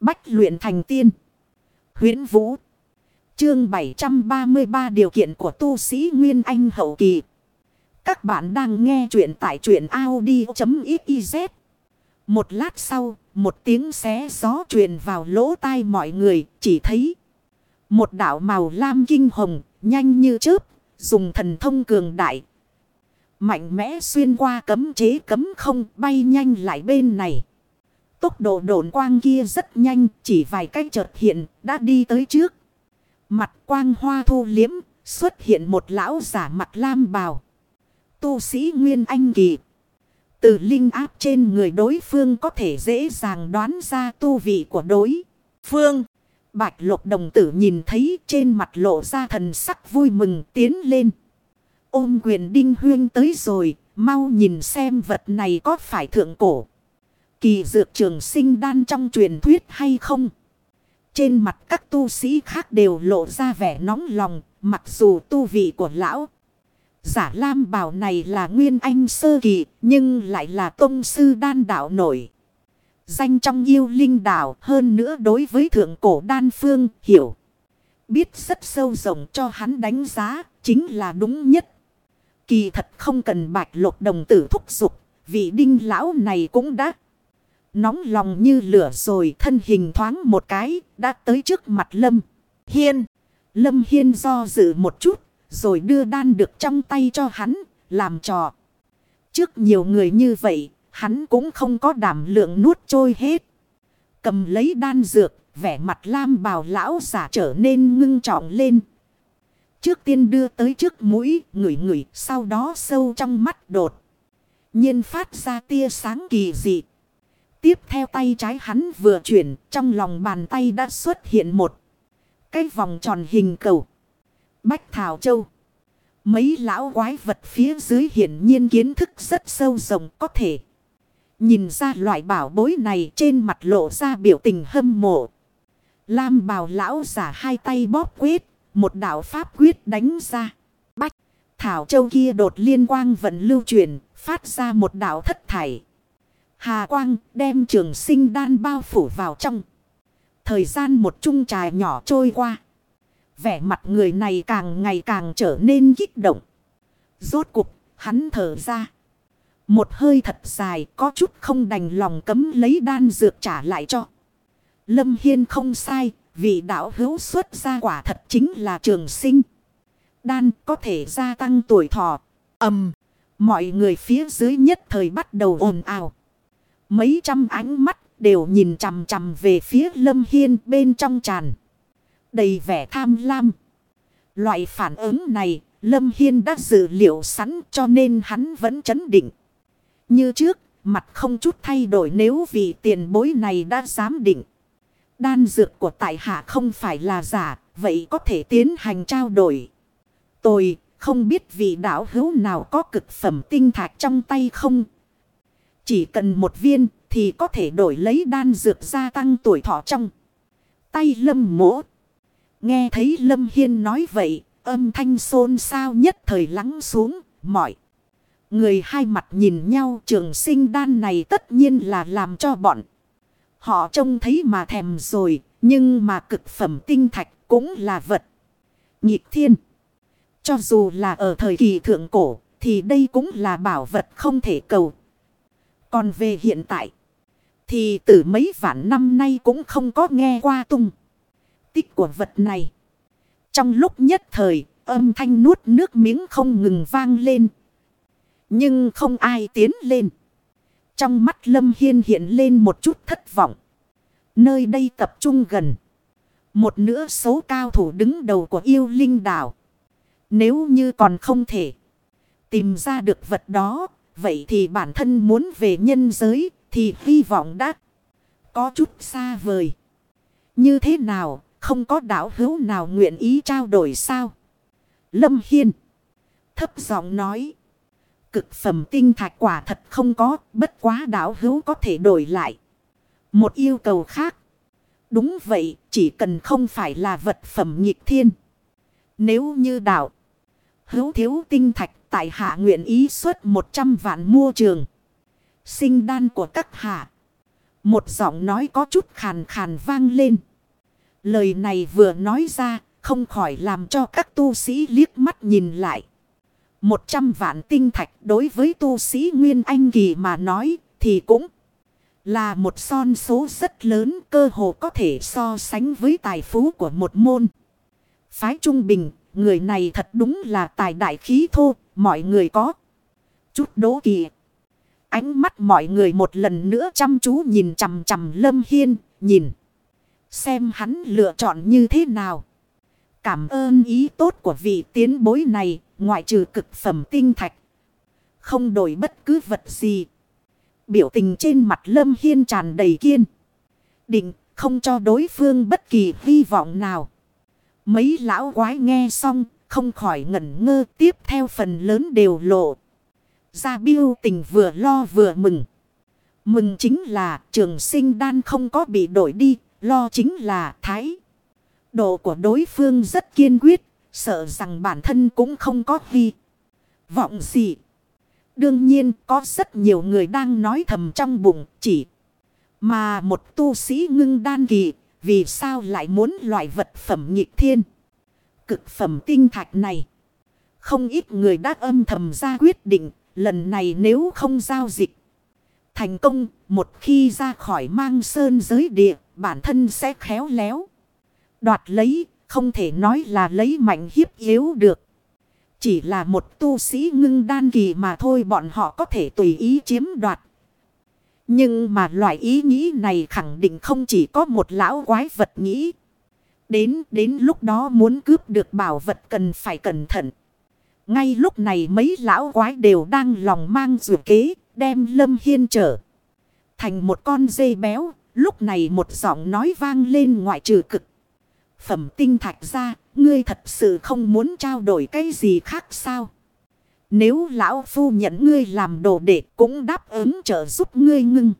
Bách luyện thành tiên. huyễn Vũ. Chương 733 điều kiện của tu sĩ Nguyên Anh hậu kỳ. Các bạn đang nghe truyện tại truyện Audi.xyz. Một lát sau, một tiếng xé gió truyền vào lỗ tai mọi người, chỉ thấy một đảo màu lam kinh hồng, nhanh như chớp, dùng thần thông cường đại. Mạnh mẽ xuyên qua cấm chế cấm không bay nhanh lại bên này. Tốc độ độn quang kia rất nhanh, chỉ vài cách chợt hiện, đã đi tới trước. Mặt quang hoa thu liếm, xuất hiện một lão giả mặt lam bào. Tu sĩ Nguyên Anh Kỳ. Từ linh áp trên người đối phương có thể dễ dàng đoán ra tu vị của đối phương. Bạch lục đồng tử nhìn thấy trên mặt lộ ra thần sắc vui mừng tiến lên. Ôm quyền đinh huyên tới rồi, mau nhìn xem vật này có phải thượng cổ. Kỳ dược trường sinh đan trong truyền thuyết hay không? Trên mặt các tu sĩ khác đều lộ ra vẻ nóng lòng, mặc dù tu vị của lão. Giả Lam bảo này là nguyên anh sơ kỳ, nhưng lại là tông sư đan đạo nổi. Danh trong yêu linh đạo hơn nữa đối với thượng cổ đan phương hiểu. Biết rất sâu rộng cho hắn đánh giá, chính là đúng nhất. Kỳ thật không cần bạch lục đồng tử thúc giục, vị đinh lão này cũng đã nóng lòng như lửa rồi thân hình thoáng một cái đã tới trước mặt Lâm Hiên. Lâm Hiên do dự một chút rồi đưa đan được trong tay cho hắn làm trò. Trước nhiều người như vậy hắn cũng không có đảm lượng nuốt trôi hết. Cầm lấy đan dược vẻ mặt lam bào lão giả trở nên ngưng trọng lên. Trước tiên đưa tới trước mũi, ngửi ngửi, sau đó sâu trong mắt đột. nhiên phát ra tia sáng kỳ dị. Tiếp theo tay trái hắn vừa chuyển, trong lòng bàn tay đã xuất hiện một cái vòng tròn hình cầu. Bách Thảo Châu. Mấy lão quái vật phía dưới hiển nhiên kiến thức rất sâu rộng có thể. Nhìn ra loại bảo bối này trên mặt lộ ra biểu tình hâm mộ. Lam bào lão giả hai tay bóp quyết. Một đạo pháp quyết đánh ra. Bách. Thảo châu kia đột liên quang vận lưu truyền. Phát ra một đạo thất thải. Hà quang đem trường sinh đan bao phủ vào trong. Thời gian một chung trà nhỏ trôi qua. Vẻ mặt người này càng ngày càng trở nên kích động. Rốt cục, hắn thở ra. Một hơi thật dài có chút không đành lòng cấm lấy đan dược trả lại cho. Lâm Hiên không sai, vì đạo hữu xuất ra quả thật chính là trường sinh. Đan có thể gia tăng tuổi thọ. ầm Mọi người phía dưới nhất thời bắt đầu ồn ào. Mấy trăm ánh mắt đều nhìn chằm chằm về phía Lâm Hiên bên trong tràn. Đầy vẻ tham lam. Loại phản ứng này Lâm Hiên đã dự liệu sẵn cho nên hắn vẫn chấn định. Như trước, mặt không chút thay đổi nếu vì tiền bối này đã dám định. Đan dược của tại hạ không phải là giả, vậy có thể tiến hành trao đổi. Tôi không biết vị đạo hữu nào có cực phẩm tinh thạch trong tay không. Chỉ cần một viên thì có thể đổi lấy đan dược gia tăng tuổi thọ trong. Tay lâm mỗ. Nghe thấy lâm hiên nói vậy, âm thanh xôn xao nhất thời lắng xuống, mọi. Người hai mặt nhìn nhau trường sinh đan này tất nhiên là làm cho bọn. Họ trông thấy mà thèm rồi, nhưng mà cực phẩm tinh thạch cũng là vật. Nhịp thiên. Cho dù là ở thời kỳ thượng cổ, thì đây cũng là bảo vật không thể cầu. Còn về hiện tại, thì từ mấy vạn năm nay cũng không có nghe qua tung. Tích của vật này. Trong lúc nhất thời, âm thanh nuốt nước miếng không ngừng vang lên. Nhưng không ai tiến lên. Trong mắt Lâm Hiên hiện lên một chút thất vọng. Nơi đây tập trung gần. Một nửa số cao thủ đứng đầu của yêu linh đảo. Nếu như còn không thể tìm ra được vật đó. Vậy thì bản thân muốn về nhân giới thì hy vọng đã có chút xa vời. Như thế nào không có đảo hữu nào nguyện ý trao đổi sao? Lâm Hiên thấp giọng nói. Cực phẩm tinh thạch quả thật không có, bất quá đảo hữu có thể đổi lại. Một yêu cầu khác. Đúng vậy, chỉ cần không phải là vật phẩm nhịp thiên. Nếu như đảo hữu thiếu tinh thạch tại hạ nguyện ý xuất 100 vạn mua trường. Sinh đan của các hạ. Một giọng nói có chút khàn khàn vang lên. Lời này vừa nói ra, không khỏi làm cho các tu sĩ liếc mắt nhìn lại. Một trăm vạn tinh thạch đối với tu sĩ Nguyên Anh Kỳ mà nói thì cũng là một son số rất lớn cơ hồ có thể so sánh với tài phú của một môn. Phái trung bình, người này thật đúng là tài đại khí thô, mọi người có chút đố kỵ. Ánh mắt mọi người một lần nữa chăm chú nhìn chằm chằm Lâm Hiên, nhìn. Xem hắn lựa chọn như thế nào. Cảm ơn ý tốt của vị tiến bối này, ngoại trừ cực phẩm tinh thạch. Không đổi bất cứ vật gì. Biểu tình trên mặt Lâm Hiên tràn đầy kiên. Định không cho đối phương bất kỳ hy vọng nào. Mấy lão quái nghe xong, không khỏi ngẩn ngơ tiếp theo phần lớn đều lộ. Ra biêu tình vừa lo vừa mừng. Mừng chính là trường sinh đan không có bị đổi đi, lo chính là thái. Độ của đối phương rất kiên quyết, sợ rằng bản thân cũng không có vi. Vọng gì. Đương nhiên có rất nhiều người đang nói thầm trong bụng chỉ. Mà một tu sĩ ngưng đan kỳ, vì sao lại muốn loại vật phẩm nhịp thiên. Cực phẩm tinh thạch này. Không ít người đã âm thầm ra quyết định, lần này nếu không giao dịch. Thành công, một khi ra khỏi mang sơn giới địa, bản thân sẽ khéo léo. Đoạt lấy, không thể nói là lấy mạnh hiếp yếu được. Chỉ là một tu sĩ ngưng đan kỳ mà thôi bọn họ có thể tùy ý chiếm đoạt. Nhưng mà loại ý nghĩ này khẳng định không chỉ có một lão quái vật nghĩ. Đến đến lúc đó muốn cướp được bảo vật cần phải cẩn thận. Ngay lúc này mấy lão quái đều đang lòng mang rủ kế, đem Lâm Hiên trở. Thành một con dây béo, lúc này một giọng nói vang lên ngoại trừ cực. Phẩm tinh thạch ra, ngươi thật sự không muốn trao đổi cái gì khác sao? Nếu lão phu nhận ngươi làm đồ đệ cũng đáp ứng trợ giúp ngươi ngưng.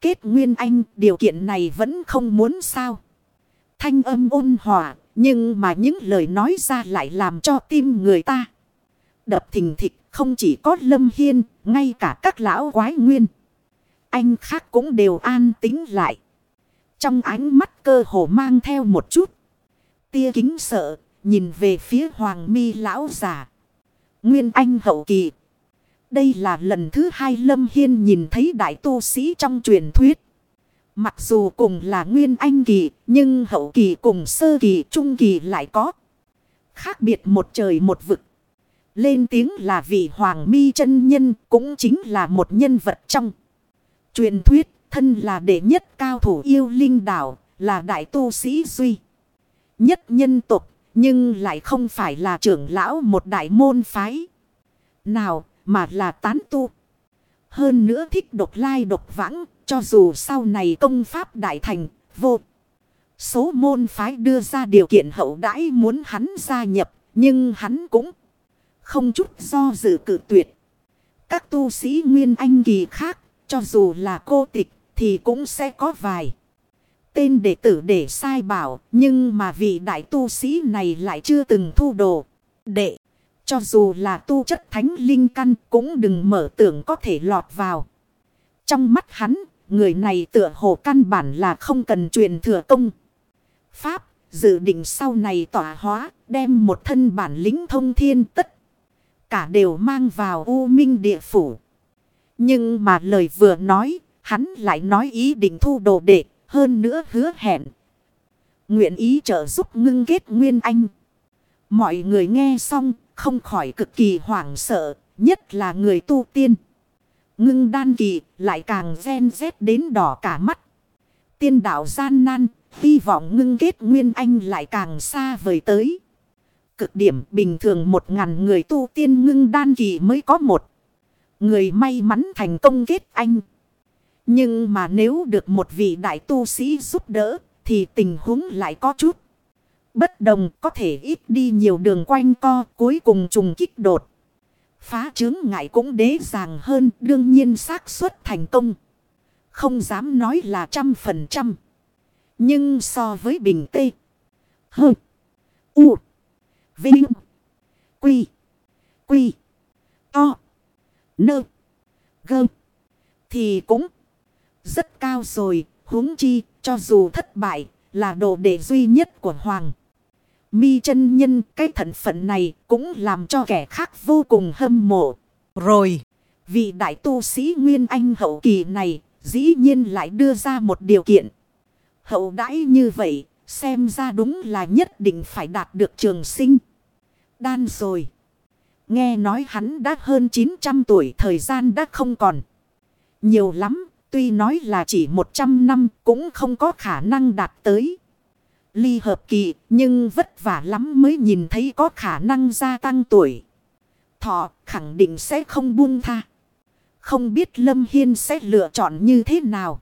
Kết nguyên anh điều kiện này vẫn không muốn sao? Thanh âm ôn hòa, nhưng mà những lời nói ra lại làm cho tim người ta. Đập thình thịch không chỉ có lâm hiên, ngay cả các lão quái nguyên. Anh khác cũng đều an tính lại. Trong ánh mắt cơ hồ mang theo một chút. Tia kính sợ, nhìn về phía hoàng mi lão già. Nguyên anh hậu kỳ. Đây là lần thứ hai Lâm Hiên nhìn thấy đại tu sĩ trong truyền thuyết. Mặc dù cùng là nguyên anh kỳ, nhưng hậu kỳ cùng sơ kỳ trung kỳ lại có. Khác biệt một trời một vực. Lên tiếng là vị hoàng mi chân nhân cũng chính là một nhân vật trong. Truyền thuyết thân là đệ nhất cao thủ yêu linh đảo là đại tu sĩ duy. Nhất nhân tục nhưng lại không phải là trưởng lão một đại môn phái. Nào mà là tán tu. Hơn nữa thích độc lai độc vãng cho dù sau này công pháp đại thành vô. Số môn phái đưa ra điều kiện hậu đãi muốn hắn gia nhập nhưng hắn cũng không chút do dự cử tuyệt. Các tu sĩ Nguyên Anh kỳ khác, cho dù là cô tịch, thì cũng sẽ có vài. Tên đệ tử để sai bảo, nhưng mà vị đại tu sĩ này lại chưa từng thu đồ. Đệ, cho dù là tu chất thánh linh căn cũng đừng mở tưởng có thể lọt vào. Trong mắt hắn, người này tựa hồ căn bản là không cần truyền thừa công. Pháp, dự định sau này tỏa hóa, đem một thân bản lĩnh thông thiên tất cả đều mang vào u minh địa phủ. Nhưng mà lời vừa nói, hắn lại nói ý định thu đồ đệ, hơn nữa hứa hẹn. Nguyện ý trợ giúp ngưng kết Nguyên Anh. Mọi người nghe xong, không khỏi cực kỳ hoảng sợ, nhất là người tu tiên. Ngưng đan kỳ, lại càng gen rét đến đỏ cả mắt. Tiên đạo gian nan, hy vọng ngưng kết Nguyên Anh lại càng xa vời tới cực điểm bình thường một ngàn người tu tiên ngưng đan kỳ mới có một. Người may mắn thành công kết anh. Nhưng mà nếu được một vị đại tu sĩ giúp đỡ thì tình huống lại có chút. Bất đồng có thể ít đi nhiều đường quanh co cuối cùng trùng kích đột. Phá chướng ngại cũng đế dàng hơn đương nhiên xác suất thành công. Không dám nói là trăm phần trăm. Nhưng so với bình tê. Hơ. U. Vinh. Quy. Quy. To. Nơ. Gơ. Thì cũng. rất cao rồi, huống chi, cho dù thất bại, là đồ đệ duy nhất của Hoàng. Mi chân nhân cái thận phận này cũng làm cho kẻ khác vô cùng hâm mộ. Rồi, vị đại tu sĩ Nguyên Anh hậu kỳ này dĩ nhiên lại đưa ra một điều kiện. Hậu đãi như vậy, xem ra đúng là nhất định phải đạt được trường sinh. Đan rồi. Nghe nói hắn đã hơn 900 tuổi thời gian đã không còn. Nhiều lắm, tuy nói là chỉ 100 năm cũng không có khả năng đạt tới. Ly hợp kỳ, nhưng vất vả lắm mới nhìn thấy có khả năng gia tăng tuổi. Thọ khẳng định sẽ không buông tha. Không biết Lâm Hiên sẽ lựa chọn như thế nào.